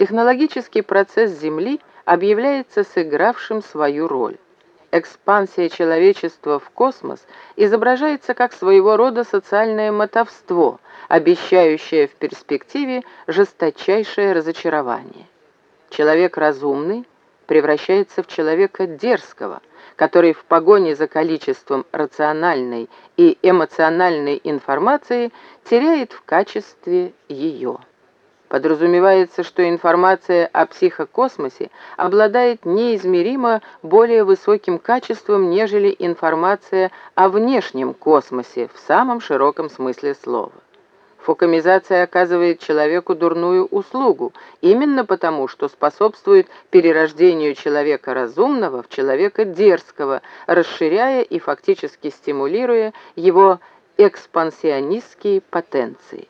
технологический процесс Земли объявляется сыгравшим свою роль. Экспансия человечества в космос изображается как своего рода социальное мотовство, обещающее в перспективе жесточайшее разочарование. Человек разумный превращается в человека дерзкого, который в погоне за количеством рациональной и эмоциональной информации теряет в качестве ее. Подразумевается, что информация о психокосмосе обладает неизмеримо более высоким качеством, нежели информация о внешнем космосе в самом широком смысле слова. Фокомизация оказывает человеку дурную услугу, именно потому, что способствует перерождению человека разумного в человека дерзкого, расширяя и фактически стимулируя его экспансионистские потенции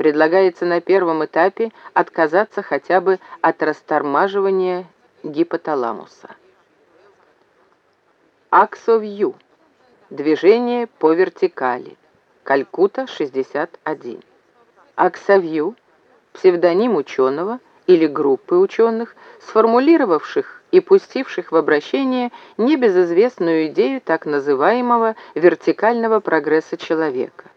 предлагается на первом этапе отказаться хотя бы от растормаживания гипоталамуса. Аксовью. Движение по вертикали. Калькута, 61. Аксовью – псевдоним ученого или группы ученых, сформулировавших и пустивших в обращение небезызвестную идею так называемого вертикального прогресса человека.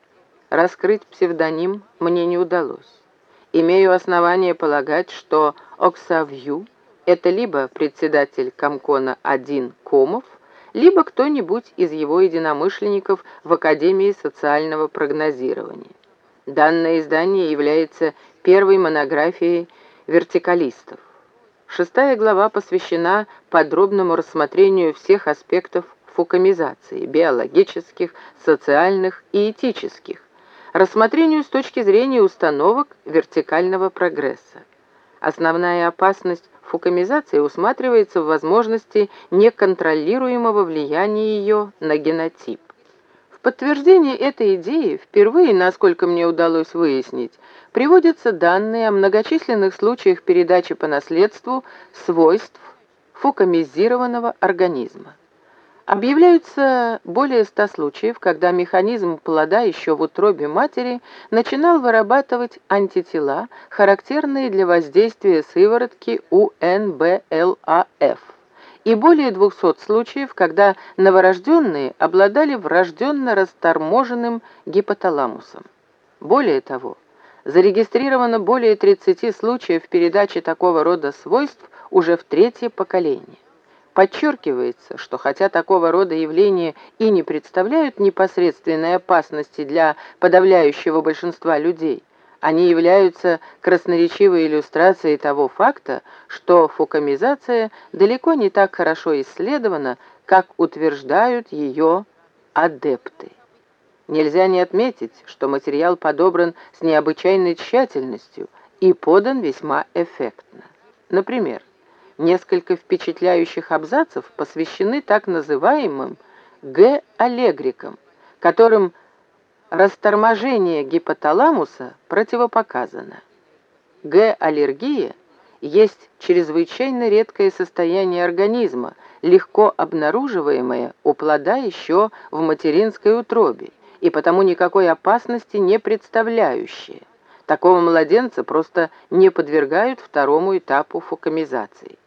Раскрыть псевдоним мне не удалось. Имею основание полагать, что Оксавью — это либо председатель Комкона-1 Комов, либо кто-нибудь из его единомышленников в Академии социального прогнозирования. Данное издание является первой монографией вертикалистов. Шестая глава посвящена подробному рассмотрению всех аспектов фукамизации – биологических, социальных и этических, рассмотрению с точки зрения установок вертикального прогресса. Основная опасность фукамизации усматривается в возможности неконтролируемого влияния ее на генотип. В подтверждение этой идеи впервые, насколько мне удалось выяснить, приводятся данные о многочисленных случаях передачи по наследству свойств фукамизированного организма. Объявляются более ста случаев, когда механизм плода еще в утробе матери начинал вырабатывать антитела, характерные для воздействия сыворотки УНБЛАФ, и более 200 случаев, когда новорожденные обладали врожденно расторможенным гипоталамусом. Более того, зарегистрировано более 30 случаев передачи такого рода свойств уже в третье поколение. Подчеркивается, что хотя такого рода явления и не представляют непосредственной опасности для подавляющего большинства людей, они являются красноречивой иллюстрацией того факта, что фукамизация далеко не так хорошо исследована, как утверждают ее адепты. Нельзя не отметить, что материал подобран с необычайной тщательностью и подан весьма эффектно. Например, Несколько впечатляющих абзацев посвящены так называемым Г-аллегрикам, которым расторможение гипоталамуса противопоказано. Г-аллергия есть чрезвычайно редкое состояние организма, легко обнаруживаемое у плода еще в материнской утробе и потому никакой опасности не представляющее. Такого младенца просто не подвергают второму этапу фукамизации.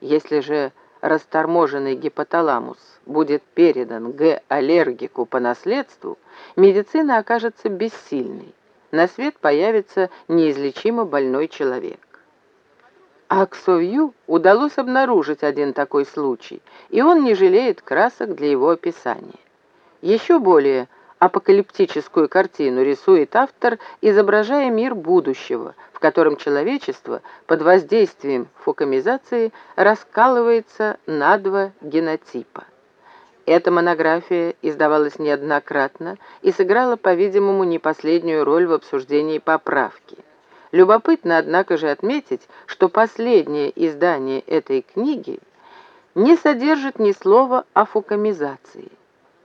Если же расторможенный гипоталамус будет передан Г-аллергику по наследству, медицина окажется бессильной. На свет появится неизлечимо больной человек. Аксовью удалось обнаружить один такой случай, и он не жалеет красок для его описания. Еще более апокалиптическую картину рисует автор, изображая мир будущего, в котором человечество под воздействием фукамизации раскалывается на два генотипа. Эта монография издавалась неоднократно и сыграла, по-видимому, не последнюю роль в обсуждении поправки. Любопытно, однако же, отметить, что последнее издание этой книги не содержит ни слова о фукамизации.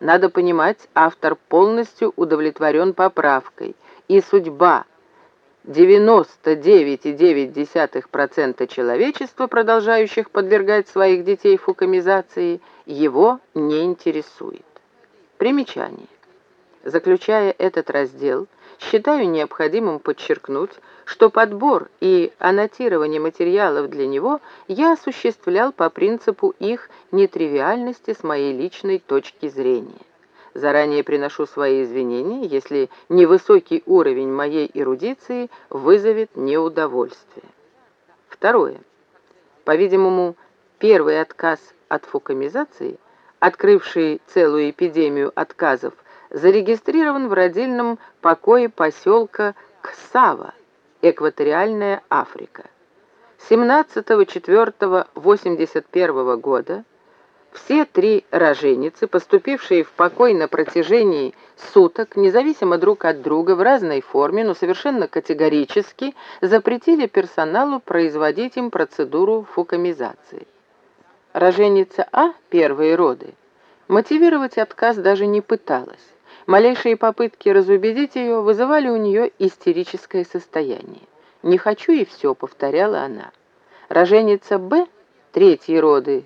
Надо понимать, автор полностью удовлетворен поправкой, и судьба 99,9% человечества, продолжающих подвергать своих детей фукамизации, его не интересует. Примечание. Заключая этот раздел, считаю необходимым подчеркнуть, что подбор и аннотирование материалов для него я осуществлял по принципу их нетривиальности с моей личной точки зрения. Заранее приношу свои извинения, если невысокий уровень моей эрудиции вызовет неудовольствие. Второе. По-видимому, первый отказ от фукамизации, открывший целую эпидемию отказов, зарегистрирован в родильном покое поселка Ксава, экваториальная Африка. 17.04.81 года все три роженицы, поступившие в покой на протяжении суток, независимо друг от друга в разной форме, но совершенно категорически, запретили персоналу производить им процедуру фукамизации. Роженица А, первые роды, мотивировать отказ даже не пыталась. Малейшие попытки разубедить ее вызывали у нее истерическое состояние. «Не хочу и все», — повторяла она. Роженица Б, третьи роды,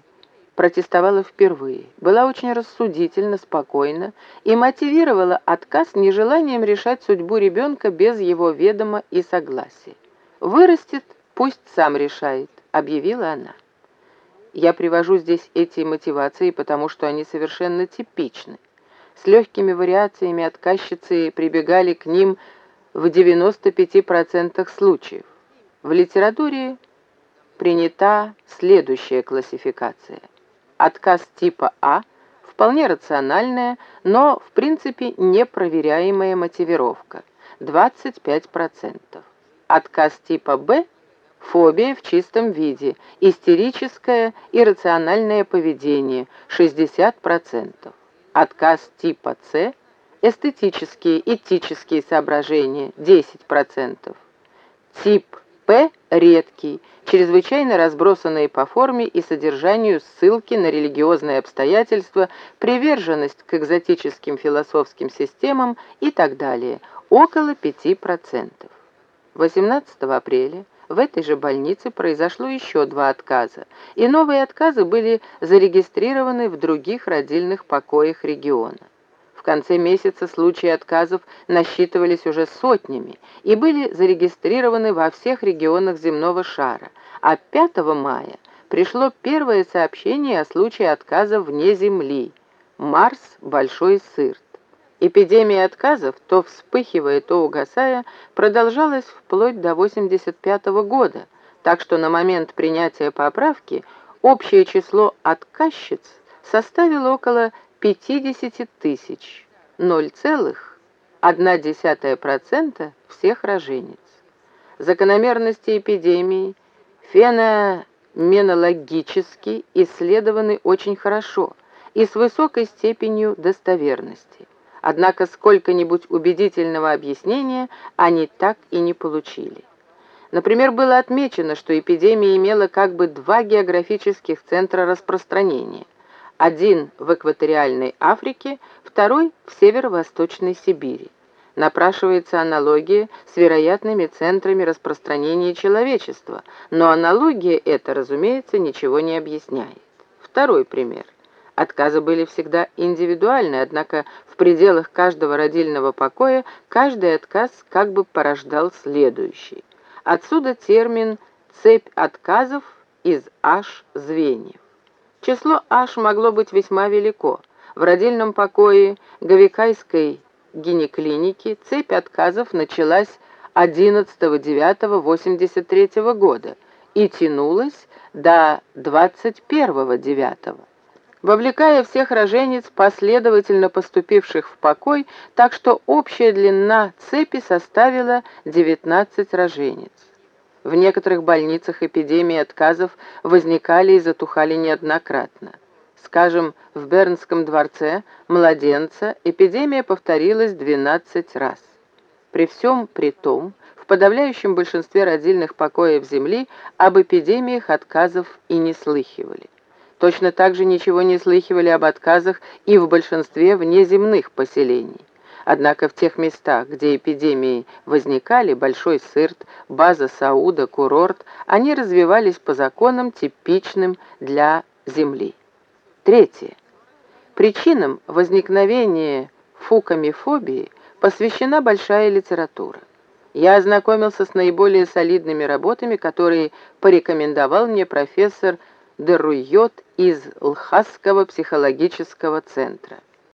протестовала впервые, была очень рассудительно, спокойна и мотивировала отказ нежеланием решать судьбу ребенка без его ведома и согласия. «Вырастет, пусть сам решает», — объявила она. Я привожу здесь эти мотивации, потому что они совершенно типичны. С легкими вариациями отказчицы прибегали к ним в 95% случаев. В литературе принята следующая классификация. Отказ типа А вполне рациональная, но в принципе непроверяемая мотивировка – 25%. Отказ типа Б – фобия в чистом виде, истерическое иррациональное поведение – 60%. Отказ типа С – эстетические, этические соображения – 10%. Тип П – редкий, чрезвычайно разбросанные по форме и содержанию ссылки на религиозные обстоятельства, приверженность к экзотическим философским системам и так далее – около 5%. 18 апреля в этой же больнице произошло еще два отказа, и новые отказы были зарегистрированы в других родильных покоях региона. В конце месяца случаи отказов насчитывались уже сотнями и были зарегистрированы во всех регионах земного шара, а 5 мая пришло первое сообщение о случае отказа вне Земли – Марс – Большой Сырт. Эпидемия отказов, то вспыхивая, то угасая, продолжалась вплоть до 85 -го года, так что на момент принятия поправки общее число отказчиц составило около 50 тысяч, 0,1% всех рожениц. Закономерности эпидемии феноменологически исследованы очень хорошо и с высокой степенью достоверности. Однако сколько-нибудь убедительного объяснения они так и не получили. Например, было отмечено, что эпидемия имела как бы два географических центра распространения. Один в экваториальной Африке, второй в северо-восточной Сибири. Напрашивается аналогия с вероятными центрами распространения человечества, но аналогия эта, разумеется, ничего не объясняет. Второй пример – Отказы были всегда индивидуальны, однако в пределах каждого родильного покоя каждый отказ как бы порождал следующий. Отсюда термин «цепь отказов» из H звеньев. Число H могло быть весьма велико. В родильном покое Говикайской гинеклиники цепь отказов началась 11.09.83 года и тянулась до 21.09 вовлекая всех рожениц, последовательно поступивших в покой, так что общая длина цепи составила 19 рожениц. В некоторых больницах эпидемии отказов возникали и затухали неоднократно. Скажем, в Бернском дворце младенца эпидемия повторилась 12 раз. При всем при том, в подавляющем большинстве родильных покоев Земли об эпидемиях отказов и не слыхивали. Точно так же ничего не слыхивали об отказах и в большинстве внеземных поселений. Однако в тех местах, где эпидемии возникали, Большой Сырт, база Сауда, курорт, они развивались по законам, типичным для Земли. Третье. Причинам возникновения фукамифобии посвящена большая литература. Я ознакомился с наиболее солидными работами, которые порекомендовал мне профессор Деруйот из Лхасского психологического центра.